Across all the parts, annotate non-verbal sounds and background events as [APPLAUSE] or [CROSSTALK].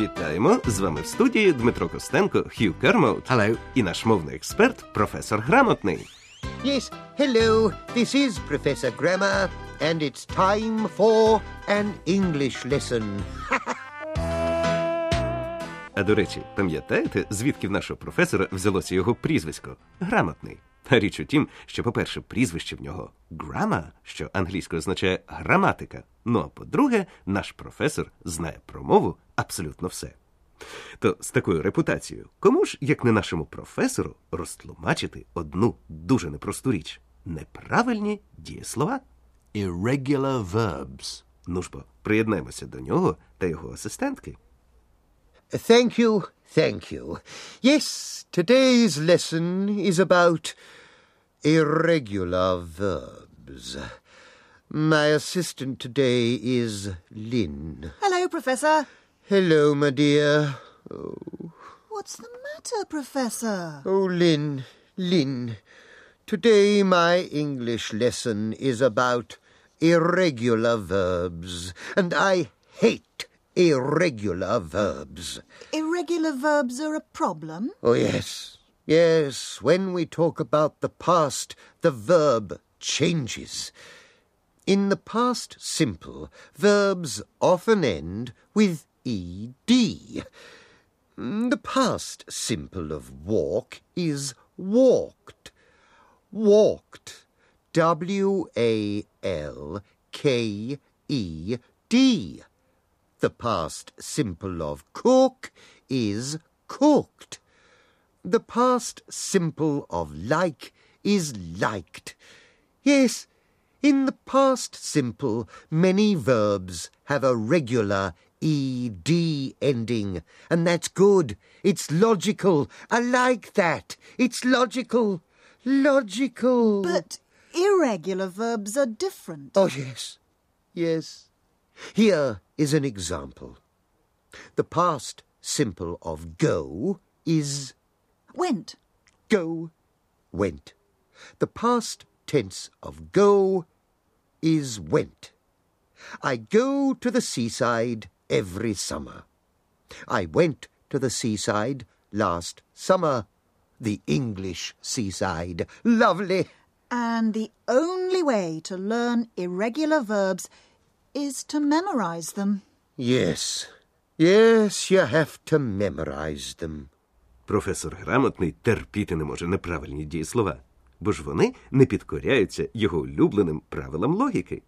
Вітаємо! З вами в студії Дмитро Костенко, Хью Кермоут Hello. і наш мовний експерт, професор Грамотний. Yes, hello, this is Professor Grammar, and it's time for an English lesson. А до речі, пам'ятаєте, звідки в нашого професора взялося його прізвисько? Грамотний. А річ у тім, що, по-перше, прізвище в нього грама, що англійською означає граматика. Ну а по-друге, наш професор знає про мову абсолютно все. То з такою репутацією, кому ж, як не нашому професору, розтлумачити одну дуже непросту річ неправильні дієслова? Irregular verbs. Ну ж бо, приєднаємося до нього та його асистентки. Thank you, thank you. Yes, today's lesson is about irregular verbs. My assistant today is Lynn. Hello, Professor. Hello, my dear. Oh. What's the matter, Professor? Oh, Lynn, Lynn. Today my English lesson is about irregular verbs, and I hate irregular verbs. Irregular verbs are a problem. Oh, yes. Yes, when we talk about the past, the verb changes. In the past simple, verbs often end with ed. Mm, The past simple of walk is walked. Walked. W A L K E D. The past simple of cook is cooked. The past simple of like is liked. Yes, in the past simple, many verbs have a regular ed ending, and that's good. It's logical. I like that. It's logical. Logical. But irregular verbs are different. Oh, yes. Yes. Here is an example. The past simple of go is Went. go, went. The past tense of go is went. I go to the seaside every summer. I went to the seaside last summer. The English seaside. Lovely. And the only way to learn irregular verbs is to memorize them. Yes. Yes, you have to memorize them. Професор грамотний терпіти не може неправильні дієслова, бо ж вони не підкоряються його улюбленим правилам логіки.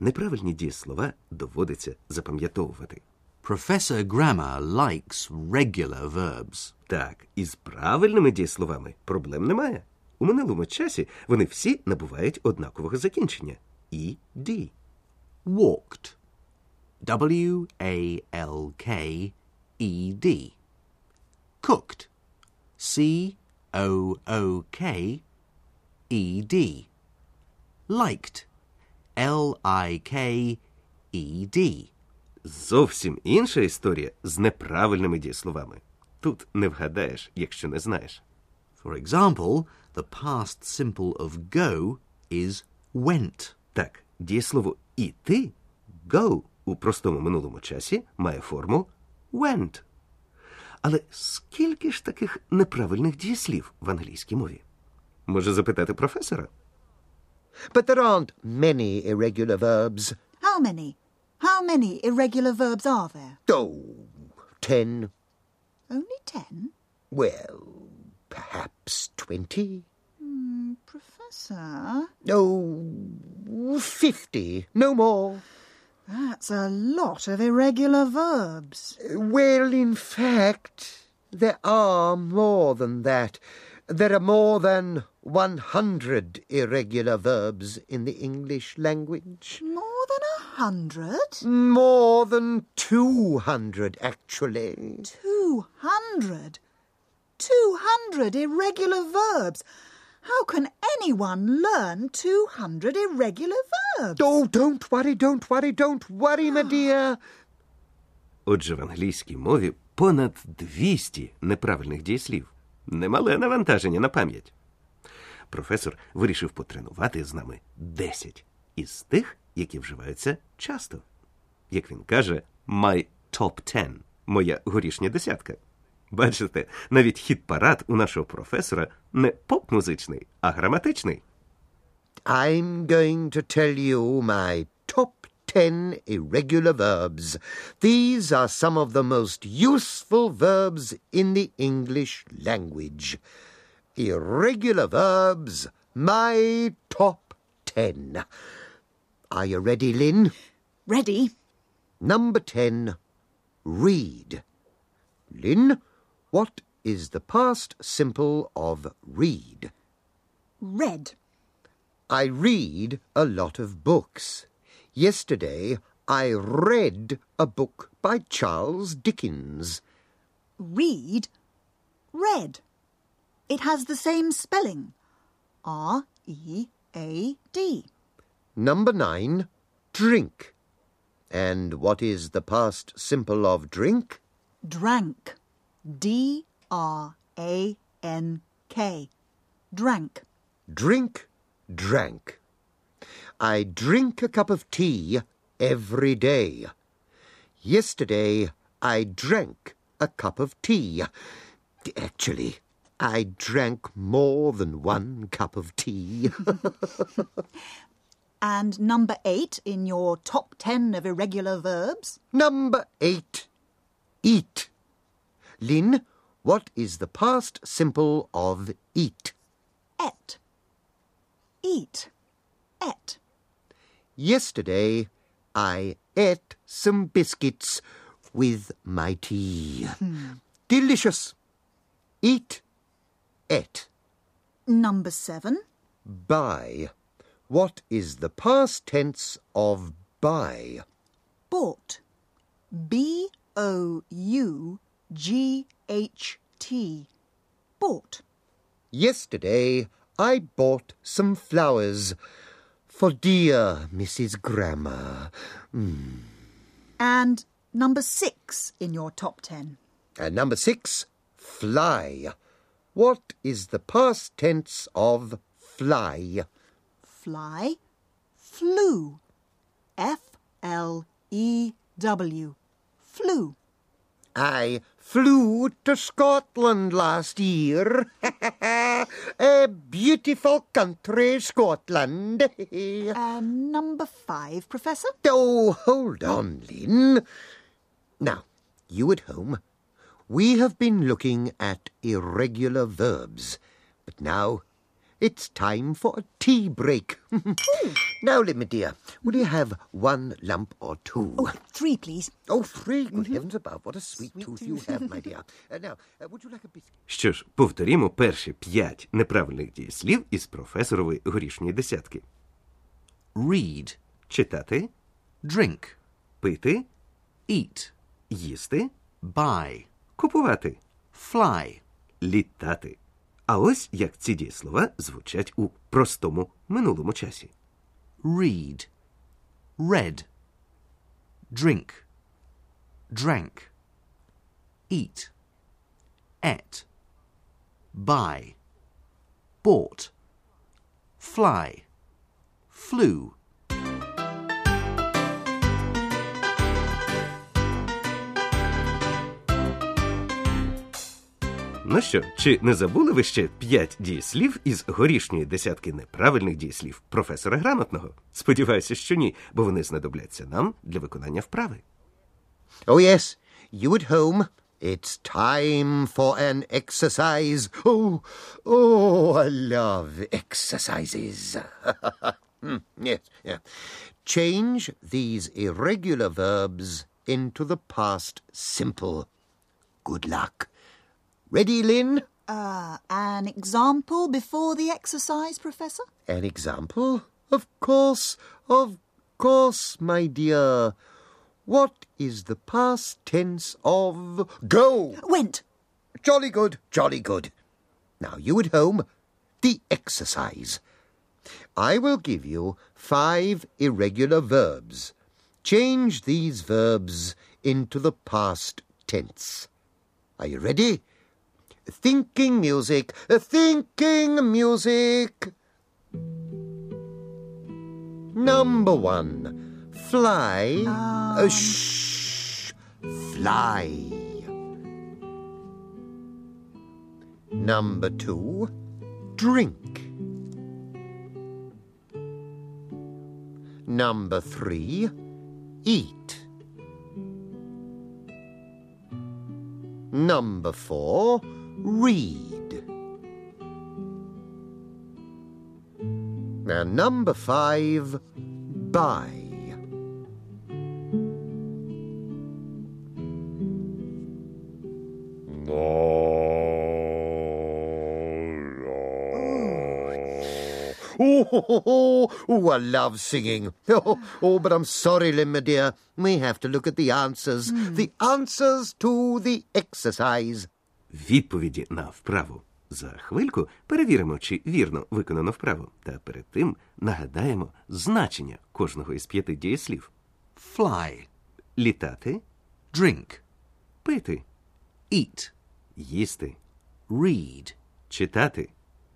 Неправильні дієслова доводиться запам'ятовувати. Professor Grammar likes regular verbs. Так, із правильними дієсловами проблем немає. У минулому часі вони всі набувають однакового закінчення і «ді». Walked. W A L K E D. Cooked. C O O K E D. Liked. L I K E D. Зовсім інша історія з неправильними дієсловами. Тут не вгадаєш, якщо не знаєш. For example, the past simple of go is went. Так, дієслово іти go у простому минулому часі має форму went. Але скільки ж таких неправильних дієслів в англійській мові? Може запитати професора? But there aren't many irregular verbs. How many? How many irregular verbs are there? Oh, ten. Only ten? Well, perhaps twenty. Hmm, professor, Oh, fifty. No more. that's a lot of irregular verbs. Well, in fact, there are more than that. There are more than 100 irregular verbs in the English language. More than a hundred? More than 200, actually. Two hundred? Two hundred irregular verbs? How can anyone learn two hundred irregular verbs? Oh, don't worry, don't worry, don't worry, my [GASPS] dear. Отже, в англійській мові понад 200 неправильних дієслів. Немале навантаження на пам'ять. Професор вирішив потренувати з нами 10 із тих, які вживаються часто. Як він каже, my top 10. моя горішня десятка. Бачите, навіть хіт парад у нашого професора не поп-музичний, а граматичний. I'm going to tell you my ten irregular verbs. These are some of the most useful verbs in the English language. Irregular verbs, my top ten. Are you ready, Lynn? Ready? Number ten, read. Lynn, what is the past simple of read? Read. I read a lot of books. Yesterday I read a book by Charles Dickens. Read. Read. It has the same spelling. R E A D. Number nine, drink. And what is the past simple of drink? Drank. D R A N K. Drank. Drink, drank. I drink a cup of tea every day. Yesterday I drank a cup of tea. Actually, I drank more than one cup of tea. [LAUGHS] And number eight in your top ten of irregular verbs? Number eight, eat. Lynn, what is the past simple of eat? Et. Eat. Et. Yesterday I ate some biscuits with my tea. Hmm. Delicious. Eat, ate. Number seven. Buy. What is the past tense of buy? Bought. B O U G H T. Bought. Yesterday I bought some flowers for dear Mrs. Grammar. Hmm. And number six in your top ten. And number six, fly. What is the past tense of fly? Fly. Flew. F L E W. Flew. I flew to Scotland last year. [LAUGHS] A beautiful country, Scotland. And [LAUGHS] um, number five, Professor? oh, hold on, Lynn. Now, you at home, we have been looking at irregular verbs, but now it's time for a tea break. now, Lynn, my dear, will you have one lump or two? Oh, three, please. Oh, three! Good heavens above, what a sweet, tooth you have, my dear. Uh, now, uh, would you like a biscuit? Що ж, повторімо перші п'ять неправильних дієслів із професорової горішньої десятки. Read. Читати, Drink. пити, Eat. їсти, Buy. купувати, Fly. літати. А ось як ці дієслова звучать у простому минулому часі. Read. Read. Drink. Drank. Eat. Ate. Buy. Bought. Fly. Flew. Ну що, чи не забули ви ще п'ять дієслів із горішньої десятки неправильних дієслів професора грамотного? Сподіваюся, що ні, бо вони знадобляться нам для виконання вправи. Oh, yes, you at home. It's time for an exercise. Oh, oh, I love exercises. [LAUGHS] Hmm, yes, yeah. Change these irregular verbs into the past simple. Good luck. Ready, Lynn? Uh, an example before the exercise, Professor? An example? Of course, of course, my dear. What is the past tense of go? Went. Jolly good, jolly good. Now, you at home, the exercise. I will give you five irregular verbs. Change these verbs into the past tense. Are you ready? Thinking music, thinking music. Number one, fly. Uh, shh. fly. Number two, drink. Number three, eat. Number four, read. And number five, buy. Oh, oh, oh, oh, I love singing. [LAUGHS] Oh, oh, but I'm sorry, Lynn, dear. We have to look at the answers. Hmm. The answers to the exercise. Відповіді на вправу. За хвильку перевіримо, чи вірно виконано вправу, та перед тим нагадаємо значення кожного із п'яти дієслів: Fly. літати, Drink. пити, Eat. їсти, Read. читати,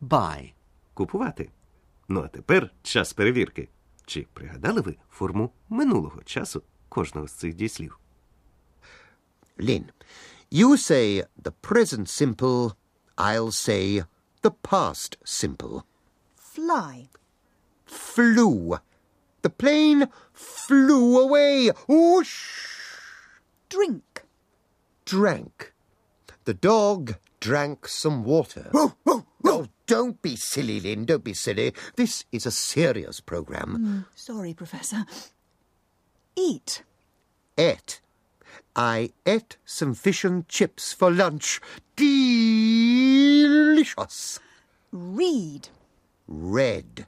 Buy. купувати. Ну а тепер час перевірки. Чи пригадали ви форму минулого часу кожного з цих дієслів? Lynn, you say the present simple, I'll say the past simple. Fly. Flew. The plane flew away. Whoosh! Drink. Drank. The dog drank some water. [GASPS] Oh, oh, oh, don't be silly, Lynn. Don't be silly. This is a serious program. Hmm, sorry, Professor. Eat. Ate. I ate some fish and chips for lunch. Delicious. Read. Read.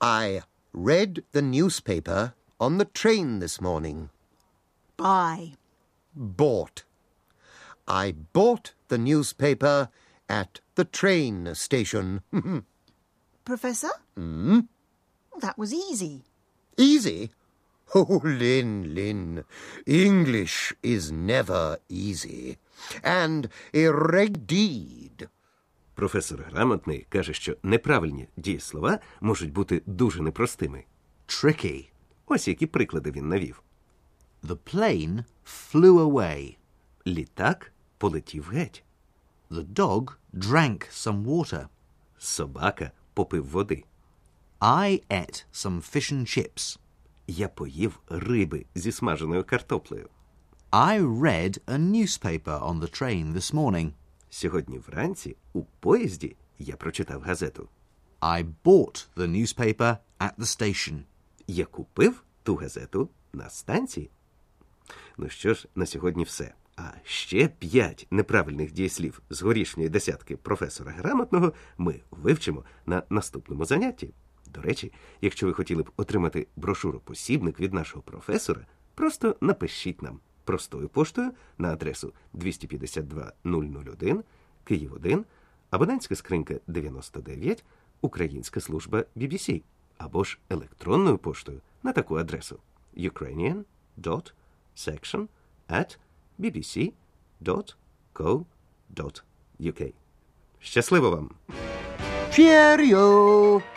I read the newspaper on the train this morning. Buy. Bought. I bought the newspaper at the train station. [LAUGHS] Professor? Hmm? That was easy. easy? [LAUGHS] Oh, Lynn, Lynn. English is never easy. And irredeed. Професор грамотний каже, що неправильні дієслова можуть бути дуже непростими. Tricky. Ось які приклади він навів. The plane flew away. Літак полетів геть. The dog drank some water. Собака попив води. I ate some fish and chips. Я поїв риби зі смаженою картоплею. I read a newspaper on the train this morning. Сьогодні вранці у поїзді я прочитав газету. I bought the newspaper at the station. Я купив ту газету на станції. Ну що ж, на сьогодні все. А ще п'ять неправильних дієслів з горішньої десятки професора грамотного ми вивчимо на наступному занятті. До речі, якщо ви хотіли б отримати брошуру-посібник від нашого професора, просто напишіть нам простою поштою на адресу 252 001 Київ 1, абонентська скринька 99, Українська служба BBC, або ж електронною поштою на таку адресу ukrainian.section at bbc.co.uk. Щасливо вам! Cheerio!